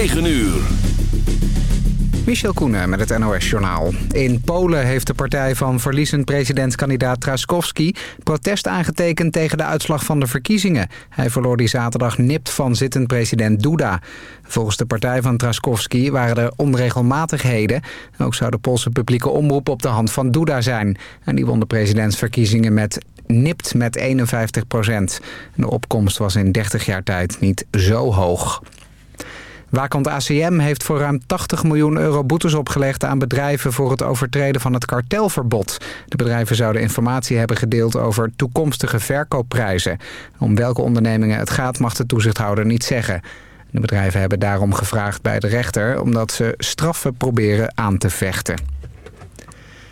9 uur. Michel Koenen met het NOS-journaal. In Polen heeft de partij van verliezend presidentskandidaat Traskowski... protest aangetekend tegen de uitslag van de verkiezingen. Hij verloor die zaterdag nipt van zittend president Duda. Volgens de partij van Traskowski waren er onregelmatigheden. Ook zou de Poolse publieke omroep op de hand van Duda zijn. En die won de presidentsverkiezingen met nipt met 51 procent. De opkomst was in 30 jaar tijd niet zo hoog. Wakant ACM heeft voor ruim 80 miljoen euro boetes opgelegd aan bedrijven voor het overtreden van het kartelverbod. De bedrijven zouden informatie hebben gedeeld over toekomstige verkoopprijzen. Om welke ondernemingen het gaat mag de toezichthouder niet zeggen. De bedrijven hebben daarom gevraagd bij de rechter omdat ze straffen proberen aan te vechten.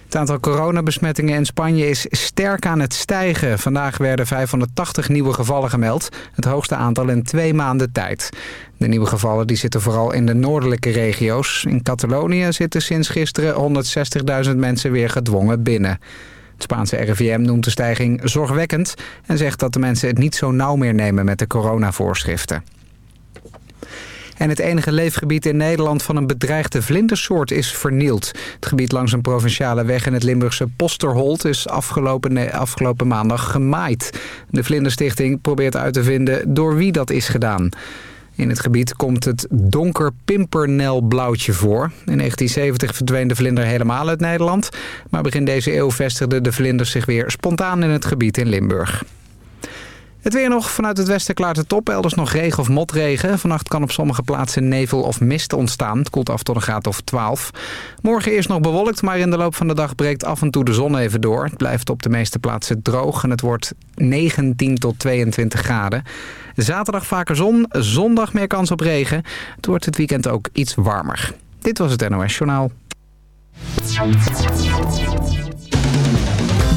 Het aantal coronabesmettingen in Spanje is sterk aan het stijgen. Vandaag werden 580 nieuwe gevallen gemeld. Het hoogste aantal in twee maanden tijd. De nieuwe gevallen die zitten vooral in de noordelijke regio's. In Catalonië zitten sinds gisteren 160.000 mensen weer gedwongen binnen. Het Spaanse RIVM noemt de stijging zorgwekkend... en zegt dat de mensen het niet zo nauw meer nemen met de coronavoorschriften. En het enige leefgebied in Nederland van een bedreigde vlindersoort is vernield. Het gebied langs een provinciale weg in het Limburgse Posterholt is afgelopen, afgelopen maandag gemaaid. De Vlinderstichting probeert uit te vinden door wie dat is gedaan. In het gebied komt het donker pimpernelblauwtje voor. In 1970 verdween de vlinder helemaal uit Nederland. Maar begin deze eeuw vestigden de vlinders zich weer spontaan in het gebied in Limburg. Het weer nog. Vanuit het westen klaart het op. Elders nog regen of motregen. Vannacht kan op sommige plaatsen nevel of mist ontstaan. Het koelt af tot een graad of 12. Morgen eerst nog bewolkt, maar in de loop van de dag breekt af en toe de zon even door. Het blijft op de meeste plaatsen droog en het wordt 19 tot 22 graden. Zaterdag vaker zon, zondag meer kans op regen. Het wordt het weekend ook iets warmer. Dit was het NOS Journaal.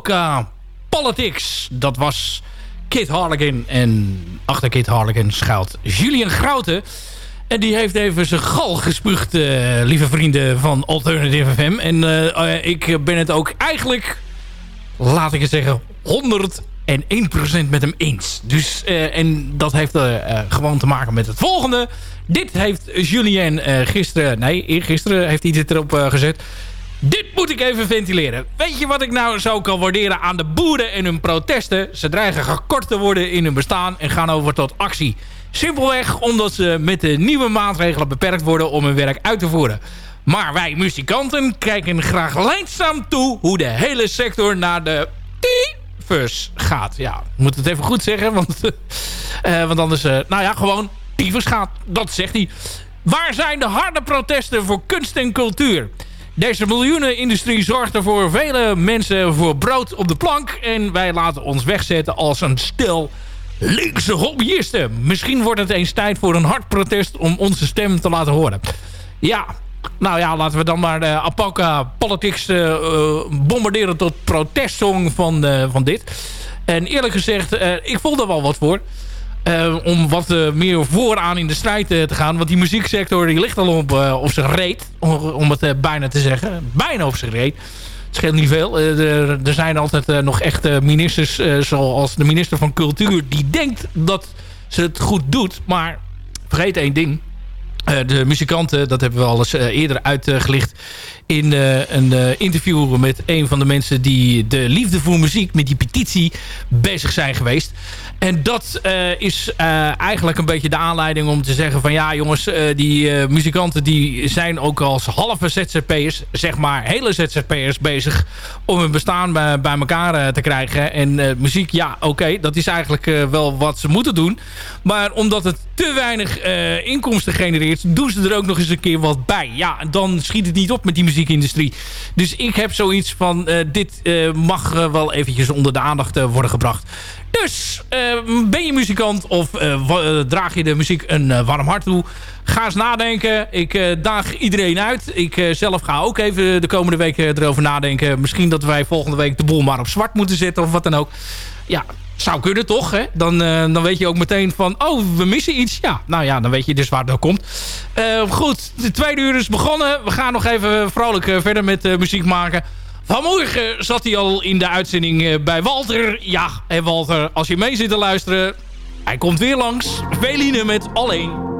Apoca Politics. Dat was Kit Harlequin. En achter Kit Harlequin schuilt Julian Grouten. En die heeft even zijn gal gespuugd, uh, lieve vrienden van Alternative FM. En uh, ik ben het ook eigenlijk, laat ik het zeggen, 101% met hem eens. Dus, uh, en dat heeft gewoon te maken met het volgende. Dit heeft Julien gisteren, nee, eergisteren heeft hij dit erop gezet. Dit moet ik even ventileren. Weet je wat ik nou zo kan waarderen aan de boeren en hun protesten? Ze dreigen gekort te worden in hun bestaan en gaan over tot actie. Simpelweg omdat ze met de nieuwe maatregelen beperkt worden om hun werk uit te voeren. Maar wij muzikanten kijken graag leidzaam toe hoe de hele sector naar de tyfus gaat. Ja, ik moet het even goed zeggen, want, uh, want anders, uh, nou ja, gewoon tyfus gaat. Dat zegt hij. Waar zijn de harde protesten voor kunst en cultuur? Deze miljoenenindustrie zorgt er voor vele mensen voor brood op de plank. En wij laten ons wegzetten als een stel linkse hobbyisten. Misschien wordt het eens tijd voor een hard protest om onze stem te laten horen. Ja, nou ja, laten we dan maar de Apoca Politics uh, bombarderen tot protestsong van, van dit. En eerlijk gezegd, ik voel er wel wat voor. Om wat meer vooraan in de strijd te gaan. Want die muzieksector die ligt al op, op zijn reet. Om, het bijna te zeggen. Bijna op zijn reet. Het scheelt niet veel. Eh, er, zijn altijd eh, nog echte ministers, eh, zoals de minister van Cultuur... die denkt dat ze het goed doet. Maar vergeet één ding. de muzikanten, dat hebben we al eens eerder uitgelicht... in een interview met een van de mensen... die de liefde voor muziek met die petitie bezig zijn geweest. En dat uh, is uh, eigenlijk een beetje de aanleiding om te zeggen van... ja jongens, uh, die muzikanten die zijn ook als halve ZZP'ers... zeg maar hele ZZP'ers bezig om hun bestaan bij, elkaar te krijgen. En muziek, ja oké, dat is eigenlijk wel wat ze moeten doen. Maar omdat het te weinig inkomsten genereert... doen ze er ook nog eens een keer wat bij. Ja, dan schiet het niet op met die muziekindustrie. Dus ik heb zoiets van... dit mag wel eventjes onder de aandacht worden gebracht. Dus uh, ben je muzikant of uh, draag je de muziek een warm hart toe? Ga eens nadenken. Ik daag iedereen uit. Ik zelf ga ook even de komende weken erover nadenken. Misschien dat wij volgende week de boel maar op zwart moeten zetten of wat dan ook. Ja, zou kunnen toch? Hè? Dan, dan weet je ook meteen van... Oh, we missen iets. Ja, nou ja, dan weet je dus waar dat komt. goed, de tweede uur is begonnen. We gaan nog even vrolijk verder met muziek maken. Vanmorgen zat hij al in de uitzending eh, bij Walter. Ja, en Walter, als je mee zit te luisteren... Hij komt weer langs. Veline met Alleen.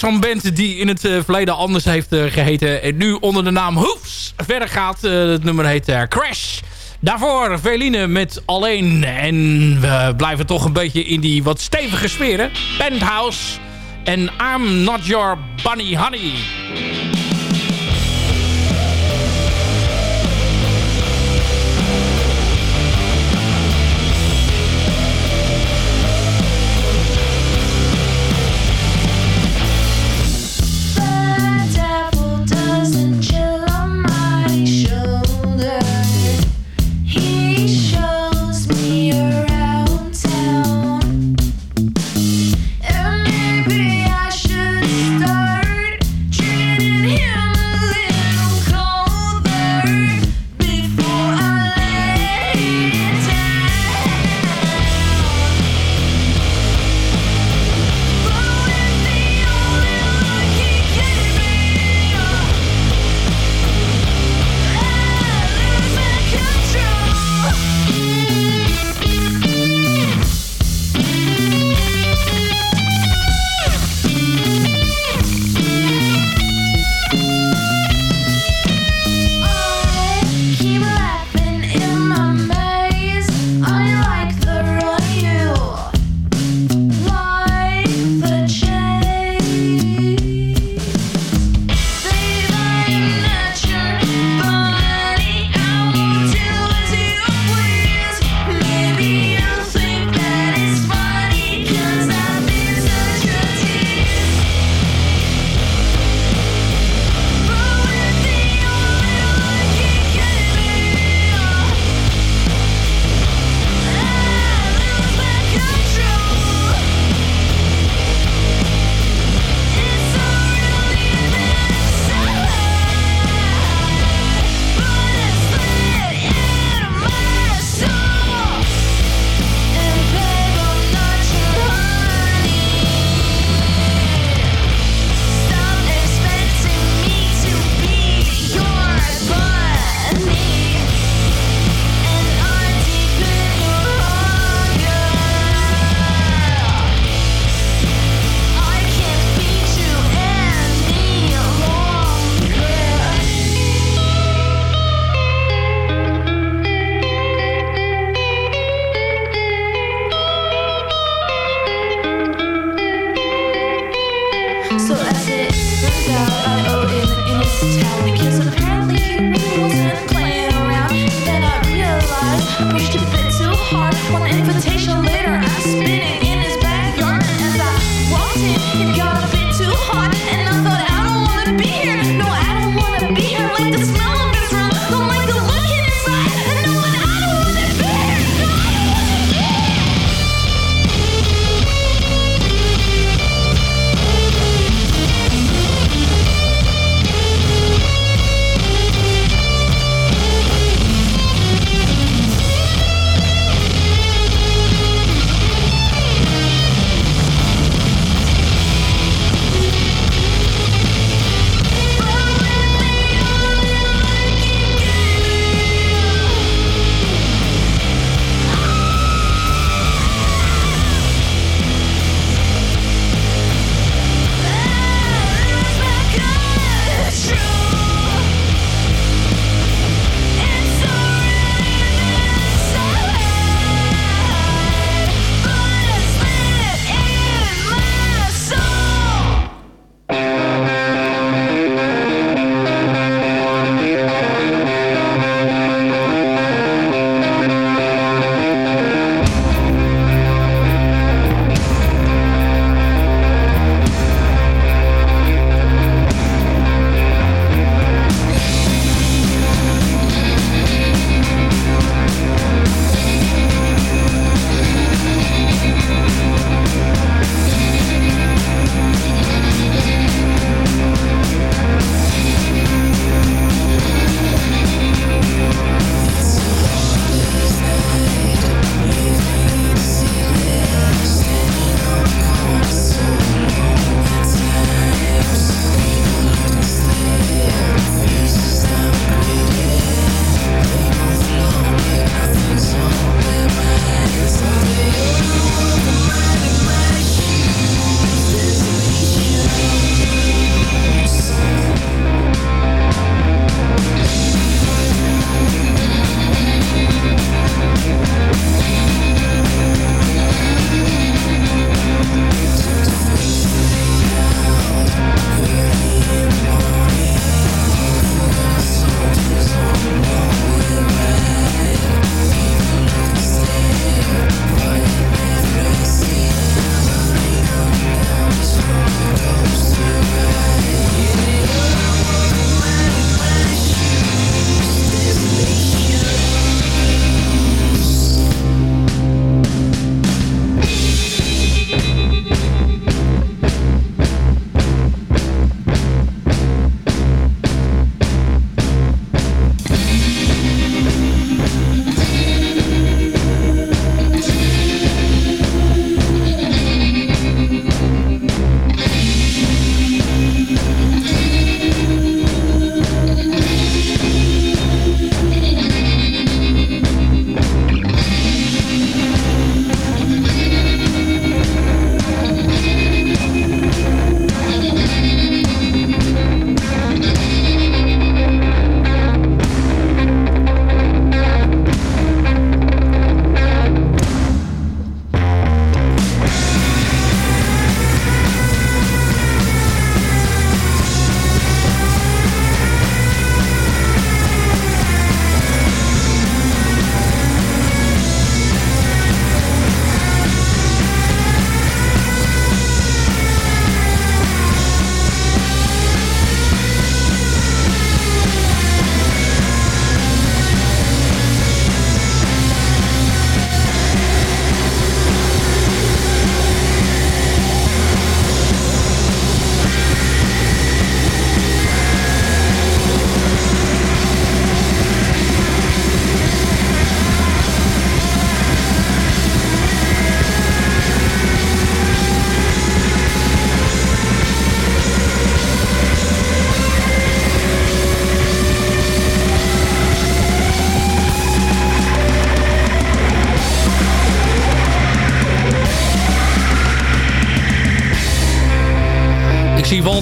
Zo'n band die in het eh, verleden anders heeft eh, geheten. En nu onder de naam Hoofs verder gaat. Eh, het nummer heet Crash. Daarvoor Veline met Alleen. En we blijven toch een beetje in die wat stevige sferen. Penthouse. En I'm Not Your Bunny Honey. invitation later I spit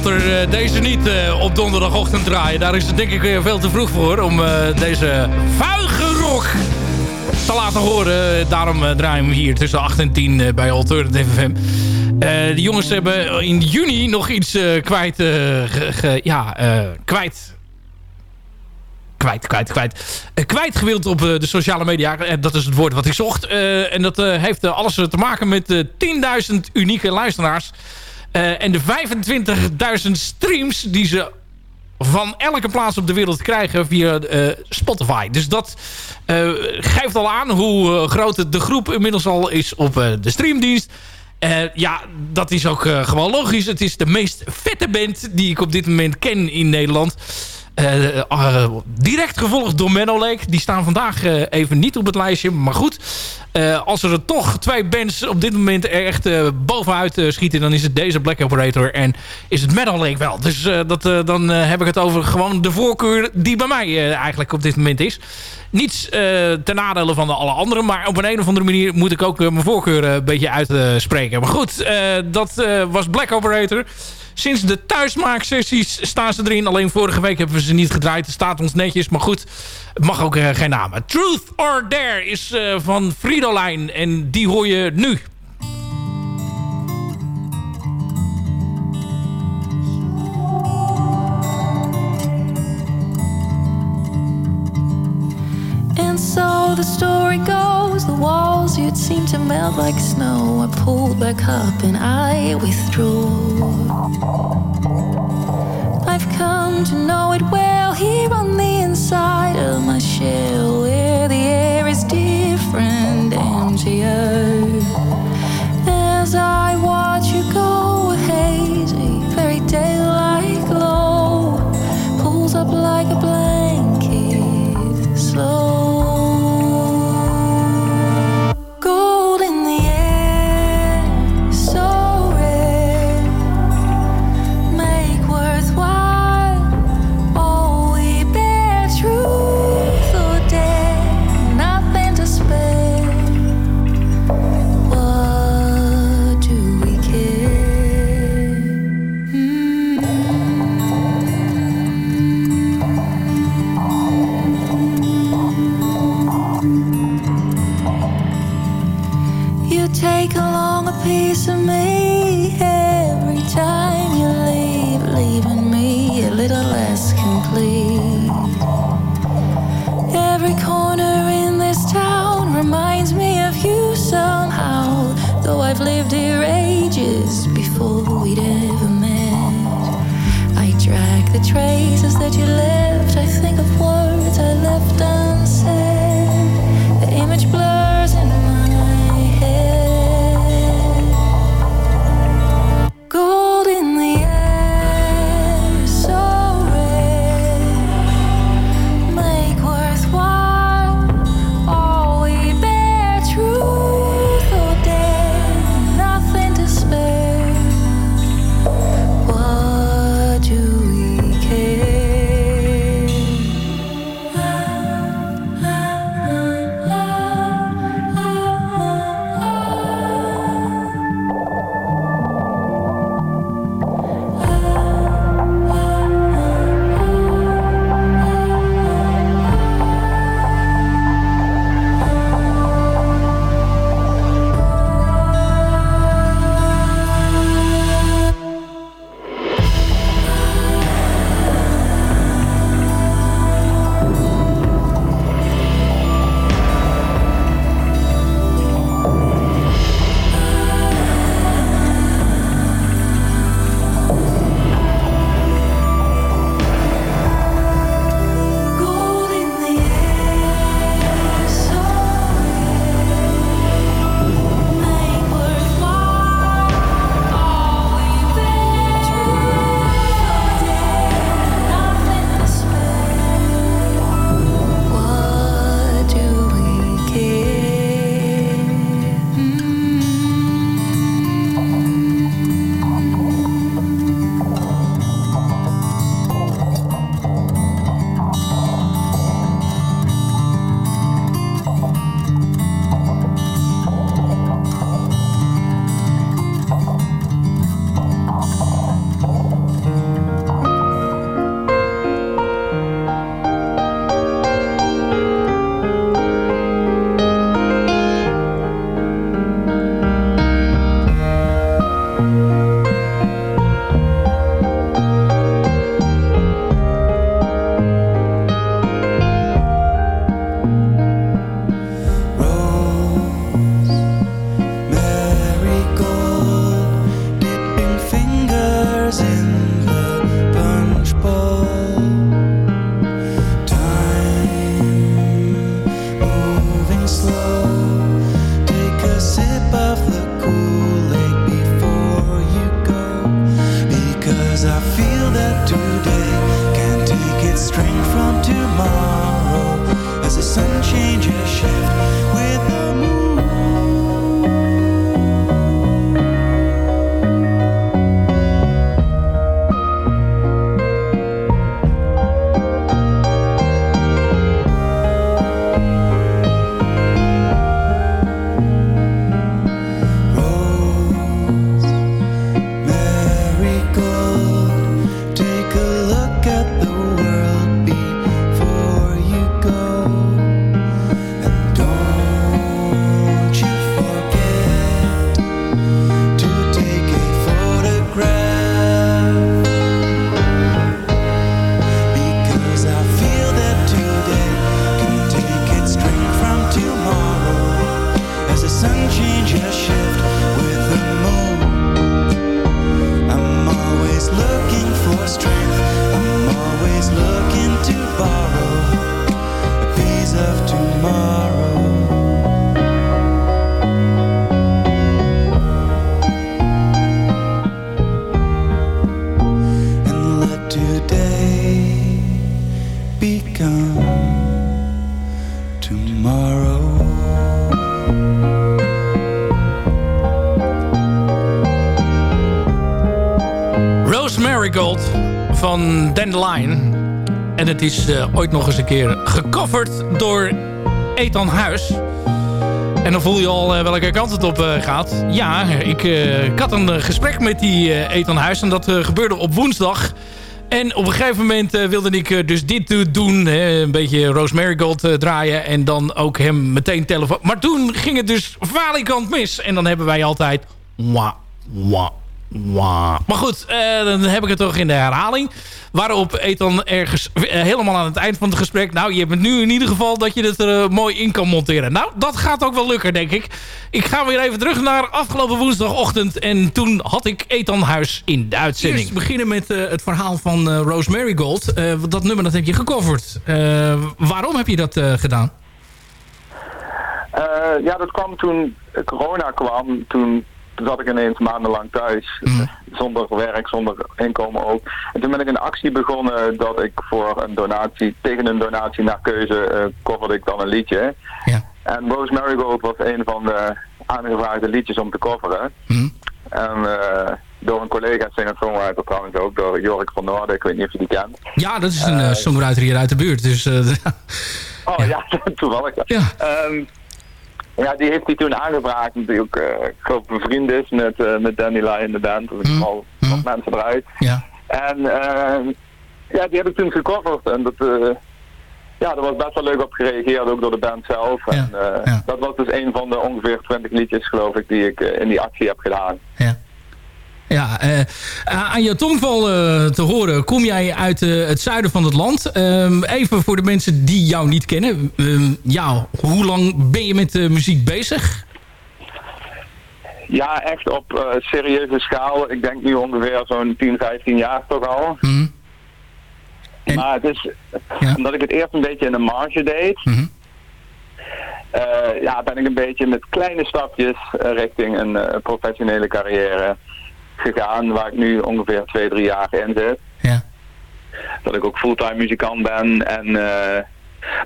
eh, deze niet eh, op donderdagochtend draaien. Daar is het denk ik eh, veel te vroeg voor om deze vuige rock te laten horen. Daarom draaien we hier tussen 8 en 10 eh, bij Alternative FM. Eh, de jongens hebben in juni nog iets kwijt... eh, ge- ja, kwijt kwijt, kwijt, kwijt. Kwijtgewild op de sociale media. Dat is het woord wat ik zocht. En dat heeft alles te maken met de 10.000 unieke luisteraars. Eh, en de 25.000 streams die ze van elke plaats op de wereld krijgen via eh, Spotify. Dus dat eh, geeft al aan hoe groot de groep inmiddels al is op de streamdienst. Ja, dat is ook gewoon logisch. Het is de meest vette band die ik op dit moment ken in Nederland. Eh, eh, direct gevolgd door Menno Lake. Die staan vandaag eh, even niet op het lijstje. Maar goed, eh, als er toch twee bands op dit moment echt eh, bovenuit eh, schieten... dan is het deze Black Operator en is het Menno Lake wel. Dus eh, dat, eh, dan eh, heb ik het over gewoon de voorkeur die bij mij eh, eigenlijk op dit moment is. Niets eh, ten nadele van de alle anderen. Maar op een, een of andere manier moet ik ook eh, mijn voorkeur eh, een beetje uitspreken. maar goed, eh, dat eh, was Black Operator. Sinds de thuismaaksessies staan ze erin. Alleen vorige week hebben we ze niet gedraaid. Het staat ons netjes, maar goed. Het mag ook eh, geen naam. Truth or Dare is eh, van Fridolijn. En die hoor je nu. And so the story goes the walls you'd seem to melt like snow. I pulled back up and I withdrew. I've come to know it well here on the inside of my shell, where the air is different, emptier. As I watch take along a piece of me every time van Dandelion. En het is eh, ooit nog eens een keer gecoverd door Ethan Huis. En dan voel je al eh, welke kant het op eh, gaat. Ja, ik, had een gesprek met die Ethan Huis. En dat gebeurde op woensdag. En op een gegeven moment wilde ik dus dit doen. Hè, een beetje Rose Marigold eh, draaien. En dan ook hem meteen telefoon. Maar toen ging het dus valikant mis. En dan hebben wij altijd... Wah, wah. Maar goed, eh, dan heb ik het toch in de herhaling. Waarop Ethan ergens eh, helemaal aan het eind van het gesprek... Nou, je hebt het nu in ieder geval dat je het er eh, mooi in kan monteren. Nou, dat gaat ook wel lukken, denk ik. Ik ga weer even terug naar afgelopen woensdagochtend. En toen had ik Ethan Huis in de uitzending. Eerst beginnen met het verhaal van uh, Rose Marigold. Uh, dat nummer dat heb je gecoverd. Uh, waarom heb je dat uh, gedaan? ja, dat kwam toen corona kwam. Toen zat ik ineens maandenlang thuis. Mm. Zonder werk, zonder inkomen ook. En toen ben ik een actie begonnen dat ik voor een donatie, tegen een donatie naar keuze, uh, coverde ik dan een liedje. Ja. En Rose Marigold was een van de aangevraagde liedjes om te coveren. Mm. En uh, door een collega singer-songwriter trouwens ook, door Jorik van Noorden. Ik weet niet of je die kent. Ja, dat is een uh, songwriter hier uit de buurt. Dus, oh ja, ja toevallig. Ja. Um, ja, die heeft hij toen aangevraagd. Ook, uh, ik geloof vriend is met, uh, met Danny Lai in de band. Dus ik mm. al wat mm. mensen eruit. Ja. En uh, ja, die heb ik toen gecoverd. En dat, ja, daar was best wel leuk op gereageerd, ook door de band zelf. Ja. En ja. dat was dus een van de ongeveer 20 liedjes, geloof ik, die ik in die actie heb gedaan. Ja. Ja, uh, aan je tongval uh, te horen kom jij uit uh, het zuiden van het land. Um, even voor de mensen die jou niet kennen. Um, ja, hoe lang ben je met muziek bezig? Ja, echt op serieuze schaal. Ik denk nu ongeveer zo'n 10, 15 jaar toch al. Mm. En, maar het is, ja. omdat ik het eerst een beetje in de marge deed... Mm. ja, ben ik een beetje met kleine stapjes richting een professionele carrière gegaan, waar ik nu ongeveer twee, drie jaar in zit. Ja. Dat ik ook fulltime muzikant ben en... Uh,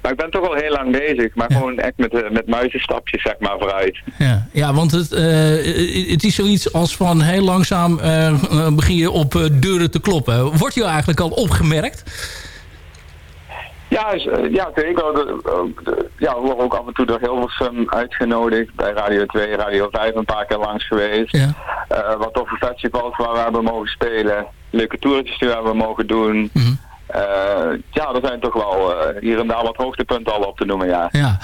maar ik ben toch al heel lang bezig, maar Ja. gewoon echt met, uh, met muizenstapjes zeg maar vooruit. Ja, ja want het, uh, het is zoiets als van heel langzaam begin je op deuren te kloppen. Wordt je eigenlijk al opgemerkt? Ja, is, ja zeker. Ja, we worden ook af en toe door Hilversum uitgenodigd. Bij Radio 2, Radio 5 een paar keer langs geweest. Ja. Uh, wat toffe festivals waar we hebben mogen spelen. Leuke toertjes die we hebben mogen doen. Mm -hmm. Uh, ja, er zijn toch wel uh, hier en daar wat hoogtepunten al op te noemen, ja. ja.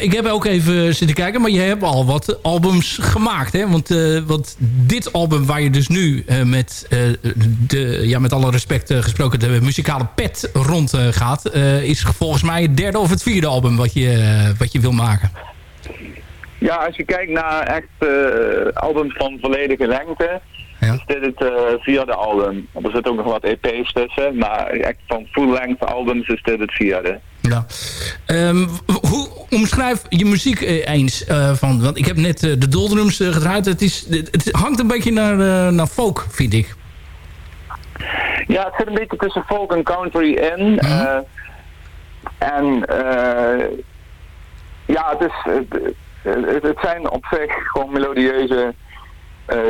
ik heb ook even zitten kijken, maar je hebt al wat albums gemaakt, hè? Want, want dit album waar je dus nu met, de, ja, met alle respect gesproken, de muzikale pet rond gaat, is volgens mij het derde of het vierde album wat je, wat je wil maken. Ja, als je kijkt naar echt albums van volledige lengte, ja. is dit het uh, vierde album. Er zitten ook nog wat EP's tussen, maar echt van full-length albums is dit het vierde. Ja. Um, hoe omschrijf je muziek eens? Uh, van, want ik heb net uh, de doldrums gedraaid. Het, is, het, het, hangt een beetje naar, naar folk, vind ik. Ja, het zit een beetje tussen folk en country in. Mhm. eh, en eh, ja, het, is, het, het, zijn op zich gewoon melodieuze eh,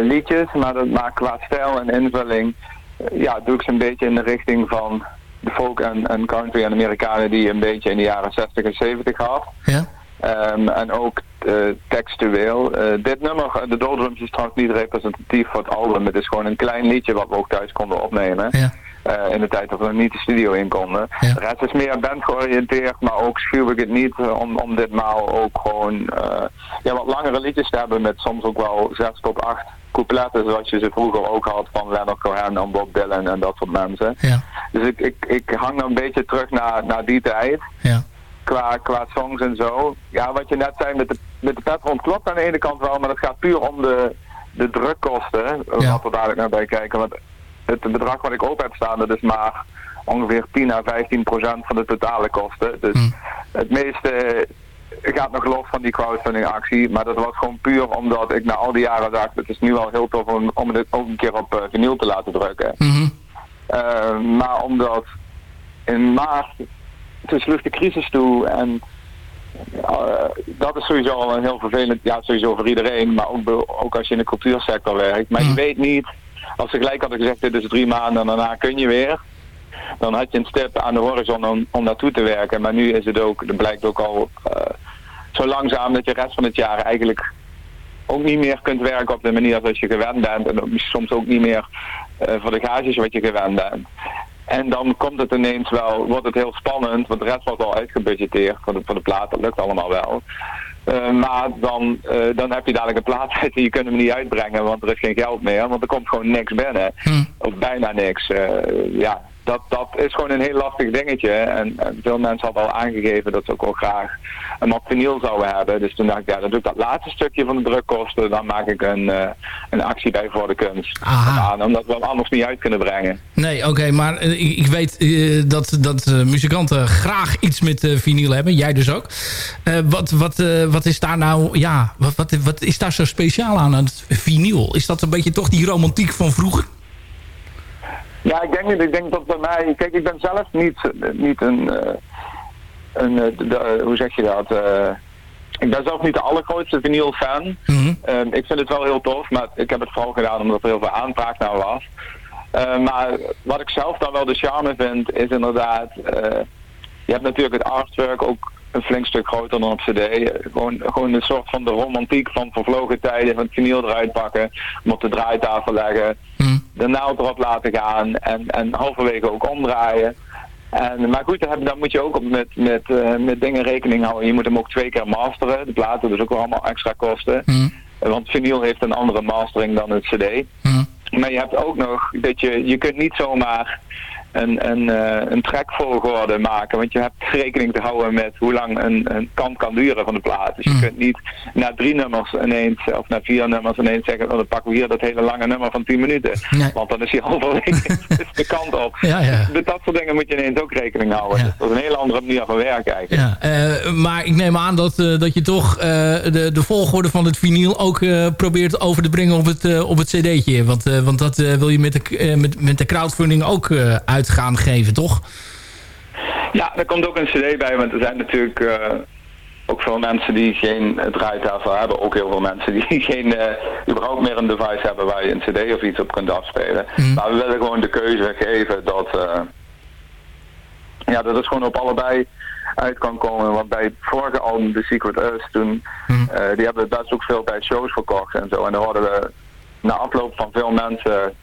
liedjes, maar, dat, maar qua stijl en invulling eh, ja, doe ik ze een beetje in de richting van de folk en, en country en Amerikanen die je een beetje in de jaren 60 en 70 had. Ja? Ehm, en ook eh, textueel. Eh, dit nummer, eh, de Doldrums, is trouwens niet representatief voor het album. Het is gewoon een klein liedje wat we ook thuis konden opnemen. Ja. Eh, in de tijd dat we niet de studio in konden. Ja. De rest is meer band georiënteerd, maar ook schuw ik het niet eh, om, om ditmaal ook gewoon eh, ja, wat langere liedjes te hebben met soms ook wel zes tot acht coupletten zoals je ze vroeger ook had van Leonard Cohen en Bob Dylan en dat soort mensen. Ja. Dus ik, ik, ik hang dan een beetje terug naar, naar die tijd Ja. qua, qua songs en zo. Ja, wat je net zei met de, met de Petron klopt aan de ene kant wel, maar het gaat puur om de, de drukkosten. Wat we dadelijk naar bij kijken. Want het bedrag wat ik open heb staan, dat is maar ongeveer 10 à 15 procent van de totale kosten. Dus Hm. het meeste gaat nog los van die crowdfunding actie. Maar dat was gewoon puur omdat ik na al die jaren dacht, het is nu wel heel tof om, om het ook een keer op eh, vinyl te laten drukken. Mhm. Eh, maar omdat in maart, toen sloeg de crisis toe en eh, dat is sowieso al een heel vervelend, ja sowieso voor iedereen, maar ook, ook als je in de cultuursector werkt. Maar je Mm. weet niet, als ze gelijk hadden gezegd dit is drie maanden en daarna kun je weer, dan had je een stip aan de horizon om, naartoe te werken. Maar nu is het ook, het blijkt ook al eh, zo langzaam dat je de rest van het jaar eigenlijk ook niet meer kunt werken op de manier zoals je gewend bent. En soms ook niet meer eh, voor de gages wat je gewend bent. En dan komt het ineens wel, wordt het heel spannend, want de rest wordt al uitgebudgeteerd voor de, voor de plaat, dat lukt allemaal wel. Eh, maar dan, eh, dan heb je dadelijk een plaat uit en je kunt hem niet uitbrengen, want er is geen geld meer, want er komt gewoon niks binnen. Hm. Of bijna niks. Eh, ja, dat, dat is gewoon een heel lastig dingetje. En, en veel mensen hadden al aangegeven dat ze ook wel graag een vinyl zouden hebben. Dus toen dacht ik, ja, dan doe ik dat laatste stukje van de drukkosten. Dan maak ik een, eh, een actie bij voor de kunst. Aha. aan, omdat we hem anders niet uit kunnen brengen. Nee, oké, maar eh, ik, ik weet eh, dat, dat muzikanten graag iets met vinyl hebben. Jij dus ook. Wat, wat, wat is daar nou, ja, wat, wat, wat is daar zo speciaal aan, aan het vinyl? Is dat een beetje toch die romantiek van vroeger? Ja, ik denk, niet- ik denk dat bij mij... Kijk, ik ben zelf niet, niet een... eh, een eh, de- hoe zeg je dat? eh, ik ben zelf niet de allergrootste vinyl fan. Mhm. Ehm, ik vind het wel heel tof, maar ik heb het vooral gedaan omdat er heel veel aanvraag naar was. Ehm, maar wat ik zelf dan wel de charme vind, is inderdaad... eh, je hebt natuurlijk het artwork ook een flink stuk groter dan op cd. Gewoon, gewoon een soort van de romantiek van vervlogen tijden, van het vinyl eruit pakken, hem op de draaitafel leggen, Hm. De naald erop laten gaan en, en halverwege ook omdraaien. En, maar goed, dan, moet je ook met, met, eh, met dingen rekening houden. Je moet hem ook twee keer masteren. De platen dus ook wel allemaal extra kosten. Hm. Eh, Want vinyl heeft een andere mastering dan het cd. Hm. Maar je hebt ook nog dat je, je kunt niet zomaar een, een, eh, een trackvolgorde maken. Want je hebt rekening te houden met hoe lang een, een kant kan duren van de plaat. Dus je Mm. kunt niet na drie nummers ineens, of na vier nummers ineens zeggen, oh, dan pakken we hier dat hele lange nummer van 10 minuten. Nee. Want dan is hij halverwege is de kant op. Ja, ja. Met dat soort dingen moet je ineens ook rekening houden. Ja. Dus dat is een hele andere manier van werken eigenlijk. Ja, eh, maar ik neem aan dat, eh, dat je toch de, de volgorde van het vinyl ook probeert over te brengen op het, op het cd'tje. Want, want dat wil je met de, met, met de crowdfunding ook eh, uit gaan geven, toch? Ja, er komt ook een cd bij, want er zijn natuurlijk eh, ook veel mensen die geen draaitafel hebben. Ook heel veel mensen die geen, eh, überhaupt meer een device hebben waar je een cd of iets op kunt afspelen. Mhm. Maar we willen gewoon de keuze geven dat, eh, ja, dat het gewoon op allebei uit kan komen. Want bij het vorige album, The Secret Us, toen, Mhm. die hebben best ook veel bij shows verkocht en zo. En dan hoorden we na afloop van veel mensen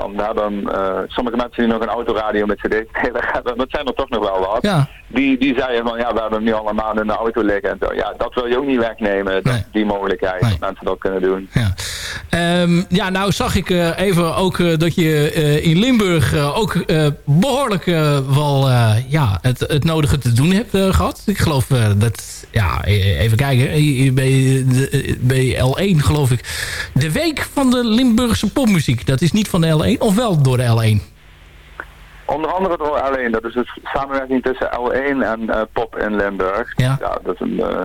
van, we hebben eh, sommige mensen die nog een autoradio met cd-speler hebben, dat zijn er toch nog wel wat. Ja. Die, die zeiden van, ja, we hebben hem nu al een maand in de auto liggen en zo. Ja, dat wil je ook niet wegnemen, dat- Nee. die mogelijkheid, Nee. dat mensen dat kunnen doen. Ja. Ehm, ja, nou zag ik eh, even ook eh, dat je in Limburg ook eh, behoorlijk eh, wel ja, het, het nodige te doen hebt eh, gehad. Ik geloof dat, ja, eh, even kijken, eh, bij, de, eh, bij L1 geloof ik. De week van de Limburgse popmuziek, dat is niet van de L1 of wel door de L1? Onder andere door alleen, dat is dus samenwerking tussen L1 en eh, Pop in Limburg. Ja. dat is een, eh,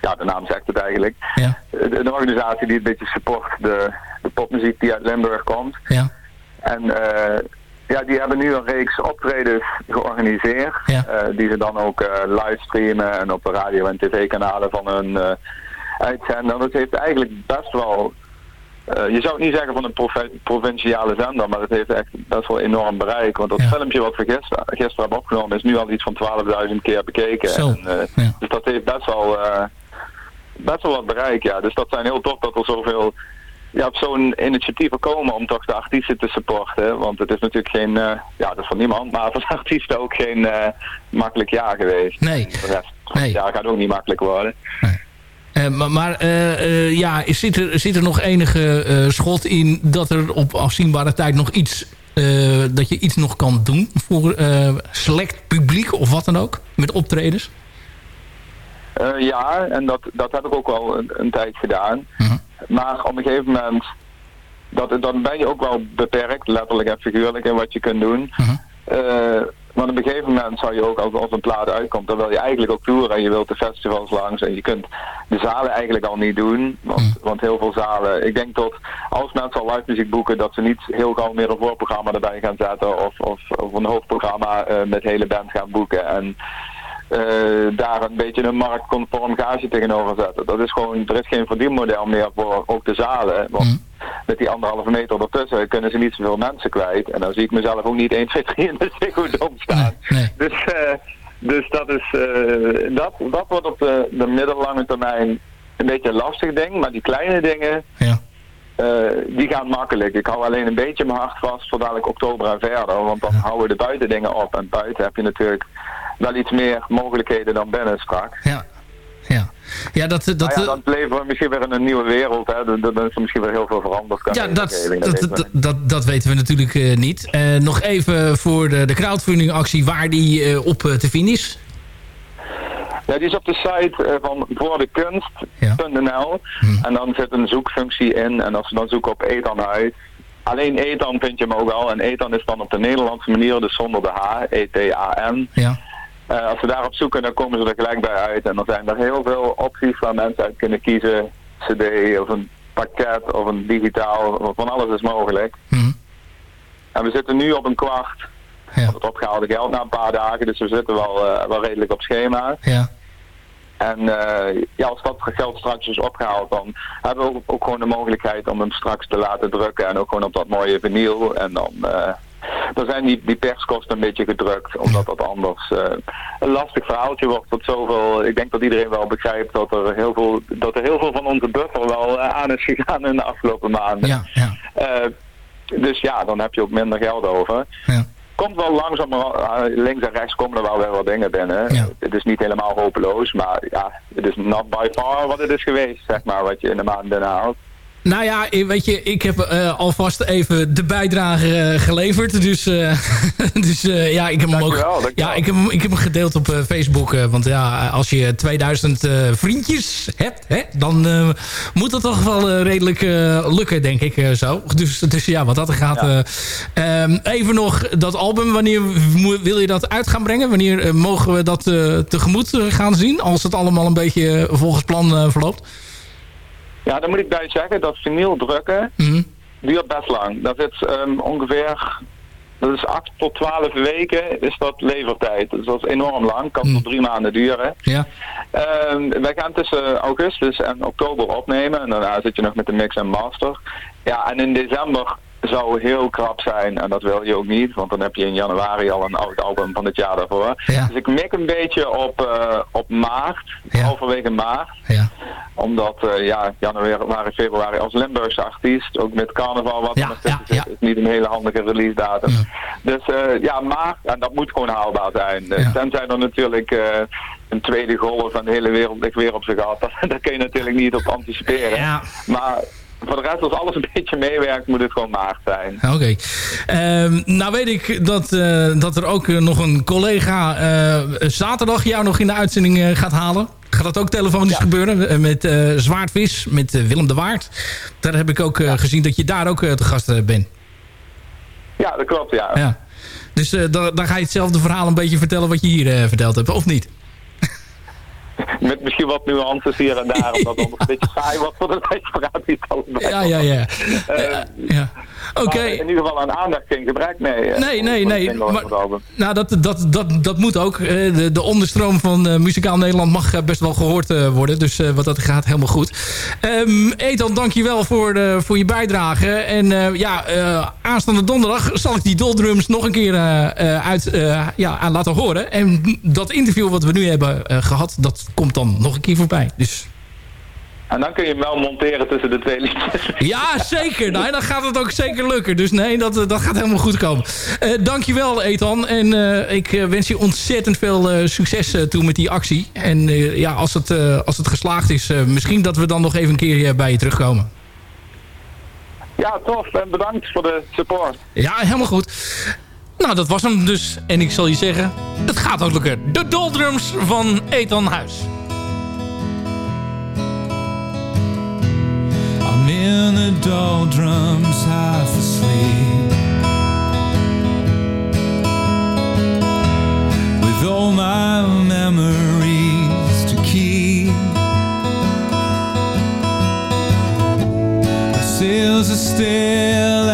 ja, de naam zegt het eigenlijk. Ja, Een een organisatie die een beetje support de, de popmuziek die uit Limburg komt. ja. En eh, ja, die hebben nu een reeks optredens georganiseerd. Ja. eh, die ze dan ook eh, livestreamen en op de radio- en tv-kanalen van hun eh uitzenden. Dat heeft eigenlijk best wel... je zou het niet zeggen van een provi- provinciale zender, maar het heeft echt best wel enorm bereik. Want dat Ja. filmpje wat we gisteren, gisteren hebben opgenomen is nu al iets van 12.000 keer bekeken. En, ja. Dus dat heeft best wel, best wel wat bereik, ja. Dus dat zijn heel tof dat er zoveel ja, op zo'n initiatieven komen om toch de artiesten te supporten. Want het is natuurlijk geen, eh, ja, dat is van niemand, maar voor de artiesten ook geen eh, makkelijk jaar geweest. Nee. De rest van Nee. jaar gaat ook niet makkelijk worden. Eh, maar maar ja, is- zit, er, zit er nog enige schot in dat er op afzienbare tijd nog iets... dat je iets nog kan doen voor select publiek of wat dan ook? Met optredens? Ja, en dat, dat heb ik ook wel een, een tijd gedaan. Mhm. Maar op een gegeven moment, dat, dan ben je ook wel beperkt, letterlijk en figuurlijk, in wat je kunt doen. Mhm. Eh, maar op een gegeven moment zou je ook, als, als een plaat uitkomt, dan wil je eigenlijk ook toeren en je wilt de festivals langs en je kunt de zalen eigenlijk al niet doen. Want, Mhm. want heel veel zalen, ik denk dat als mensen al live muziek boeken, dat ze niet heel gauw meer een voorprogramma erbij gaan zetten of, of, of een hoofdprogramma eh, met hele band gaan boeken. En daar een beetje een marktconform gage tegenover zetten. Dat is gewoon, er is geen verdienmodel meer voor ook de zalen. Want Mhm. met die anderhalve meter ertussen kunnen ze niet zoveel mensen kwijt. En dan zie ik mezelf ook niet 1, 2, 3 in de Ziggo staan. Nee, nee. Dus, eh, dus dat is, eh, dat, dat wordt op de, de middellange termijn een beetje een lastig ding. Maar die kleine dingen, Ja. Eh, die gaan makkelijk. Ik hou alleen een beetje mijn hart vast voor dadelijk oktober en verder. Want dan houden de buitendingen op. En buiten heb je natuurlijk wel iets meer mogelijkheden dan binnen straks. Ja. Ja, ja dat... dat Nou ja, dan leven we misschien weer in een nieuwe wereld. Hè. Dan, is er misschien weer heel veel veranderd. Ja, dat, dat, weten we dat, dat, dat weten we natuurlijk eh, niet. Eh, nog even voor de, de crowdfunding actie waar die op te vinden is. Ja, die is op de site eh, van voordekunst.nl. Hm. En dan zit een zoekfunctie in. En als we dan zoeken op Ethan uit. Alleen Ethan vind je hem ook al. En Ethan is dan op de Nederlandse manier, dus zonder de H, E-T-A-N. Ja. Eh, als we daarop zoeken, dan komen ze er gelijk bij uit. En dan zijn er heel veel opties waar mensen uit kunnen kiezen. CD of een pakket of een digitaal. Van alles is mogelijk. Hm. En we zitten nu op een kwart Ja. het opgehaalde geld na een paar dagen. Dus we zitten wel, eh, wel redelijk op schema. Ja. En eh, ja, als dat geld straks is opgehaald, dan hebben we ook, ook gewoon de mogelijkheid om hem straks te laten drukken. En ook gewoon op dat mooie vinyl. En dan, eh, dan zijn die, die perskosten een beetje gedrukt, omdat dat anders een lastig verhaaltje wordt. Tot zoveel, ik denk dat iedereen wel begrijpt dat er heel veel, dat er heel veel van onze buffer wel aan is gegaan in de afgelopen maanden. Ja, ja, dus ja, dan heb je ook minder geld over ja. Komt wel langzaam, eh, links en rechts komen er wel weer wat dingen binnen. Ja. Het is niet helemaal hopeloos, maar ja, het is not by far wat het is geweest, zeg maar, wat je in de maand binnenhaalt. Nou ja, weet je, ik heb eh, alvast even de bijdrage eh, geleverd. Dus, eh, dus ja, ik heb hem ook ja, ik heb, hem- ik heb hem gedeeld op Facebook. want ja, als je 2000 eh, vriendjes hebt, hè, dan moet dat toch wel redelijk lukken, denk ik zo. Dus, dus ja, wat dat gaat. Ja. eh, ehm, even nog dat album. Wanneer wil je dat uit gaan brengen? Wanneer mogen we dat tegemoet gaan zien? Als het allemaal een beetje volgens plan verloopt. Ja, daar moet ik bij zeggen dat vinyl drukken Mhm. duurt best lang. Dat is ehm, ongeveer, dat is 8 tot 12 weken is dat levertijd. Dus dat is enorm lang, kan Mm. tot drie maanden duren. Ja. Ehm, wij gaan tussen augustus en oktober opnemen en daarna zit je nog met de mix en master. Ja, en in december zou heel krap zijn en dat wil je ook niet, want dan heb je in januari al een oud album van het jaar daarvoor. Ja. Dus ik mik een beetje op, eh, op maart, Ja. halverwege maart Ja. omdat, eh, ja, januari, februari als Limburgse artiest, ook met carnaval wat Ja, er ja, zit, ja. is niet een hele handige release datum. Ja. Dus eh, ja, maar, en dat moet gewoon haalbaar zijn. Ja. Tenzij er natuurlijk eh, een tweede golf en de hele wereld ligt weer op zich af. Daar kun je natuurlijk niet op anticiperen. Ja. Maar voor de rest, als alles een beetje meewerkt, moet het gewoon maart zijn. Oké. Ehm, nou weet ik dat, eh, dat er ook eh, nog een collega eh, zaterdag jou nog in de uitzending eh, gaat halen. Gaat dat ook telefonisch Ja. gebeuren? Met eh, Zwaardvis, met Willem de Waard. Daar heb ik ook eh, gezien dat je daar ook te gast bent. Ja, dat klopt, ja. Ja. Dus eh, da- dan ga je hetzelfde verhaal een beetje vertellen wat je hier eh, verteld hebt, of niet? Met, misschien wat nuances hier en daar, omdat het een beetje saai wordt voor de luisteraar die het allebei Ja, ja, ja. Eh, ja. Oké. in ieder geval aan aandacht geen gebrek mee. eh, Nee, nee, nee. Maar-. Nou, dat, dat, dat, dat moet ook. Eh, De, de onderstroom van eh, Muzikaal Nederland mag eh, best wel gehoord eh, worden. Dus eh, wat dat gaat, helemaal goed. Ehm Ethan, dankjewel voor, de, voor je bijdrage. En eh, ja, eh, aanstaande donderdag zal ik die doldrums nog een keer eh, eh, uit, eh, ja, aan laten horen. En dat interview wat we nu hebben eh, gehad, dat komt dan nog een keer voorbij. Dus En dan kun je hem wel monteren tussen de twee liedjes. ja, zeker. Nou, dan gaat het ook zeker lukken. Dus nee, dat, eh, dat gaat helemaal goed komen. Eh dankjewel, Ethan. En eh, ik wens je ontzettend veel succes toe met die actie. En ja, als het, als het geslaagd is, misschien dat we dan nog even een keer bij je terugkomen. Ja, tof. En bedankt voor de support. Ja, helemaal goed. Nou, dat was hem dus. En ik zal je zeggen, het gaat ook lukken. De Doldrums van Ethan Huis. I'm in the doldrums, half asleep. With all my memories to keep. The sails are still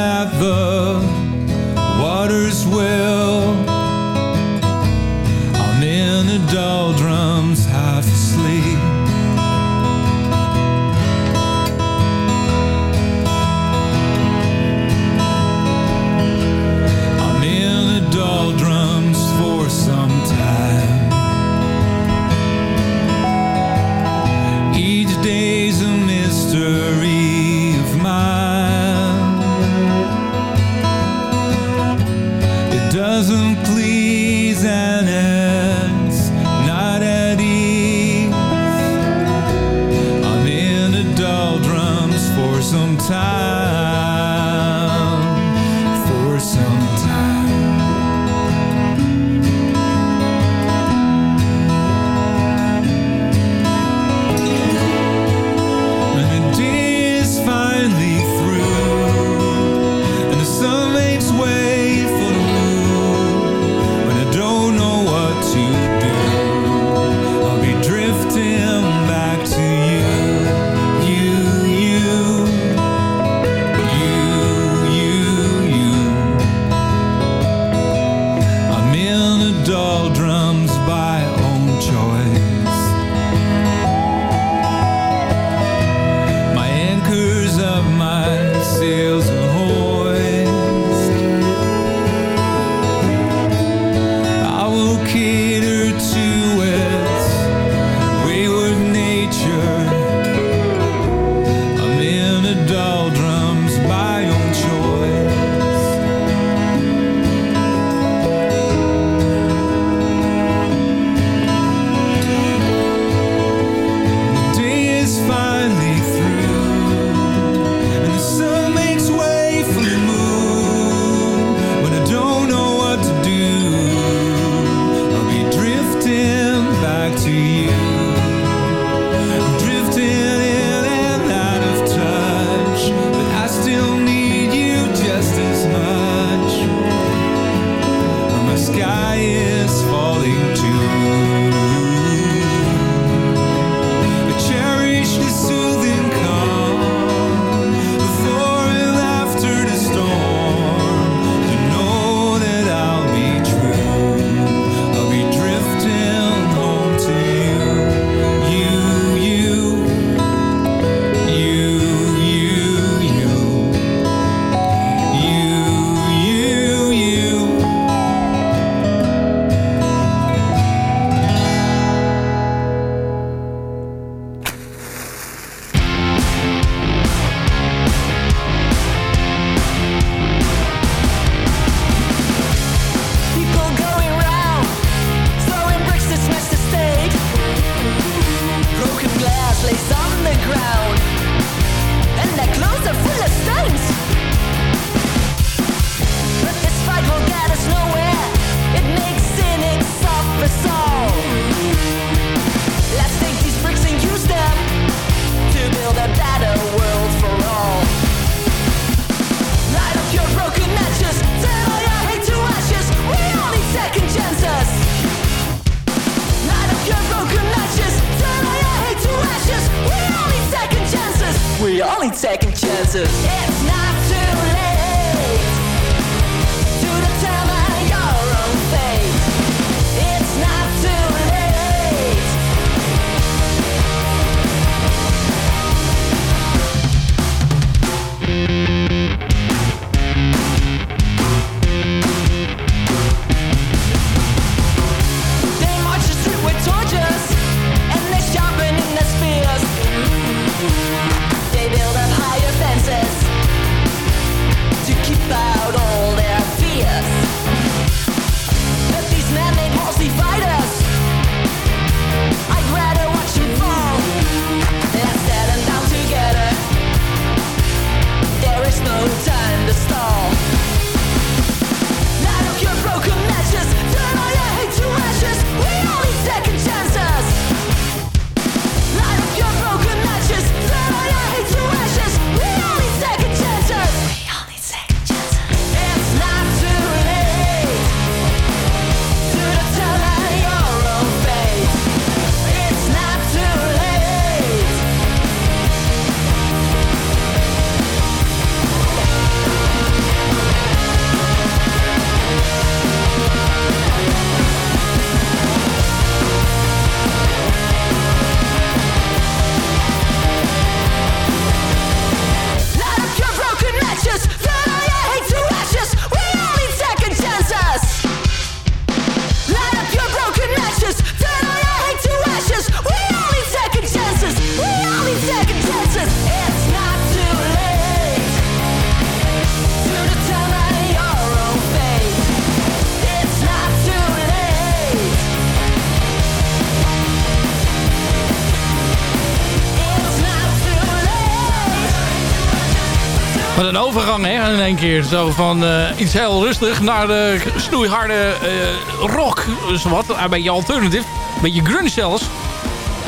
in één keer. Zo van eh, iets heel rustig naar de snoeiharde uh, rock. Dus wat, een beetje alternative. Een beetje grunge zelfs.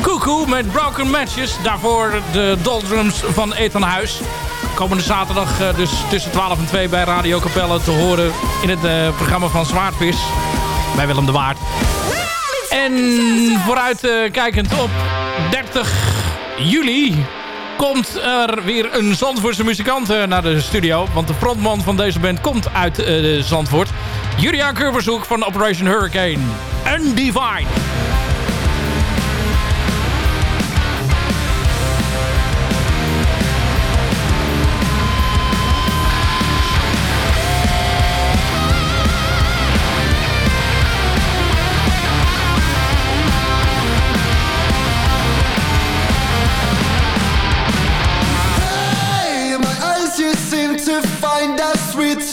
Cuckoo met Broken Matches. Daarvoor de doldrums van Ethan Huis. Komende zaterdag eh, dus tussen 12 en 2 bij Radio Capelle te horen in het programma van Zwaardvis. Bij Willem de Waard. En vooruitkijkend op 30 juli komt er weer een Zandvoortse muzikant eh, naar de studio. Want de frontman van deze band komt uit eh, Zandvoort. Julian Kurbershoek van Operation Hurricane. Undivine.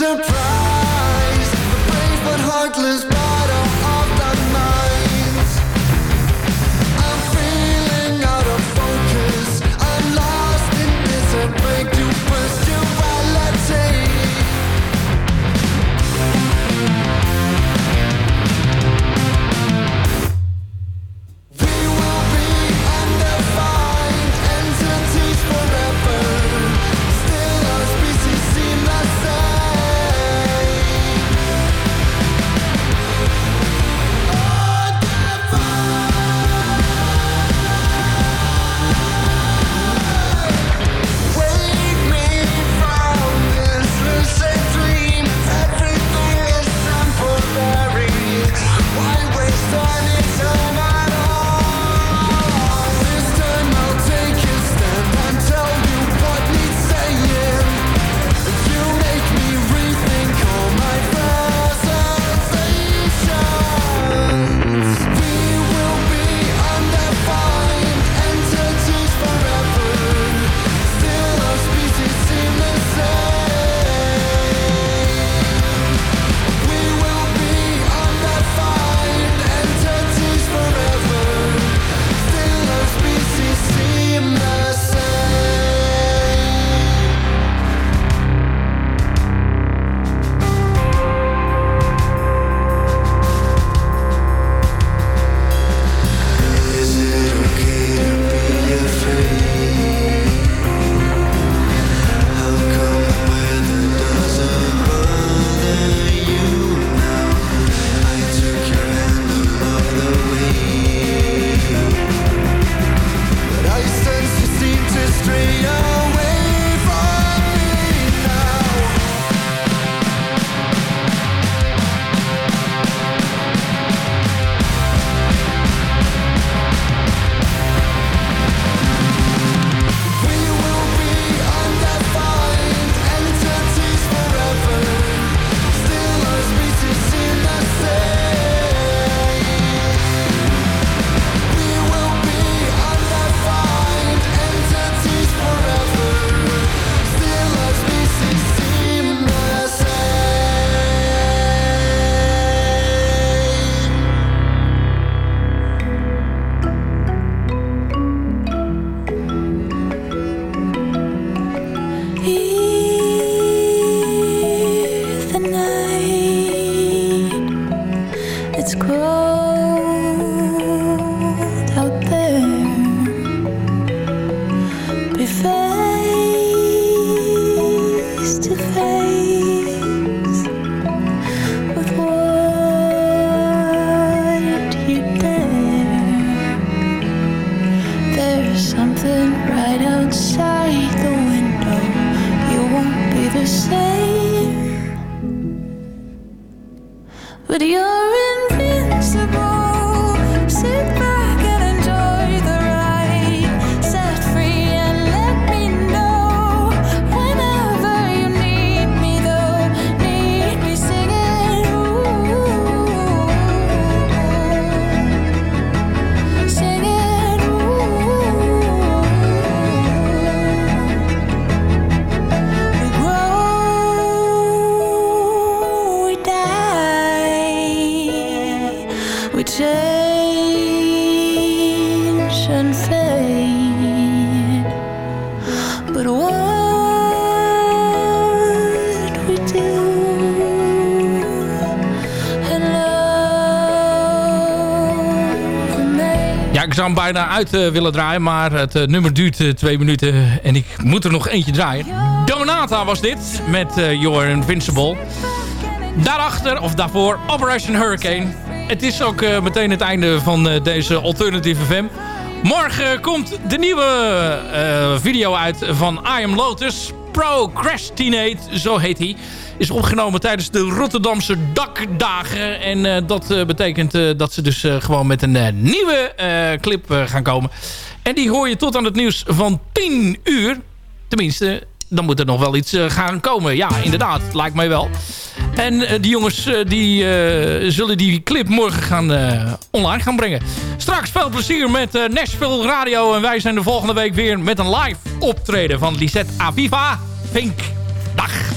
surprise ik zou hem bijna uit eh, willen draaien, maar het eh, nummer duurt eh, twee minuten en ik moet er nog eentje draaien. Donata was dit, met You're Invincible. Daarachter, of daarvoor, Operation Hurricane. Het is ook meteen het einde van deze Alternative FM. Morgen komt de nieuwe video uit van I Am Lotus. Procrastinate, zo heet hij. Is opgenomen tijdens de Rotterdamse dakdagen. En eh, dat eh, betekent eh, dat ze dus gewoon met een nieuwe clip gaan komen. En die hoor je tot aan het nieuws van 10 uur. Tenminste, dan moet er nog wel iets eh, gaan komen. Ja, inderdaad, lijkt mij wel. En eh, die jongens eh, die, zullen die clip morgen gaan, online gaan brengen. Straks veel plezier met Nashville Radio. En wij zijn de volgende week weer met een live optreden van Lisette Aviva. Vink. Dag.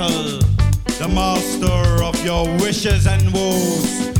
Bottle, the master of your wishes and woes,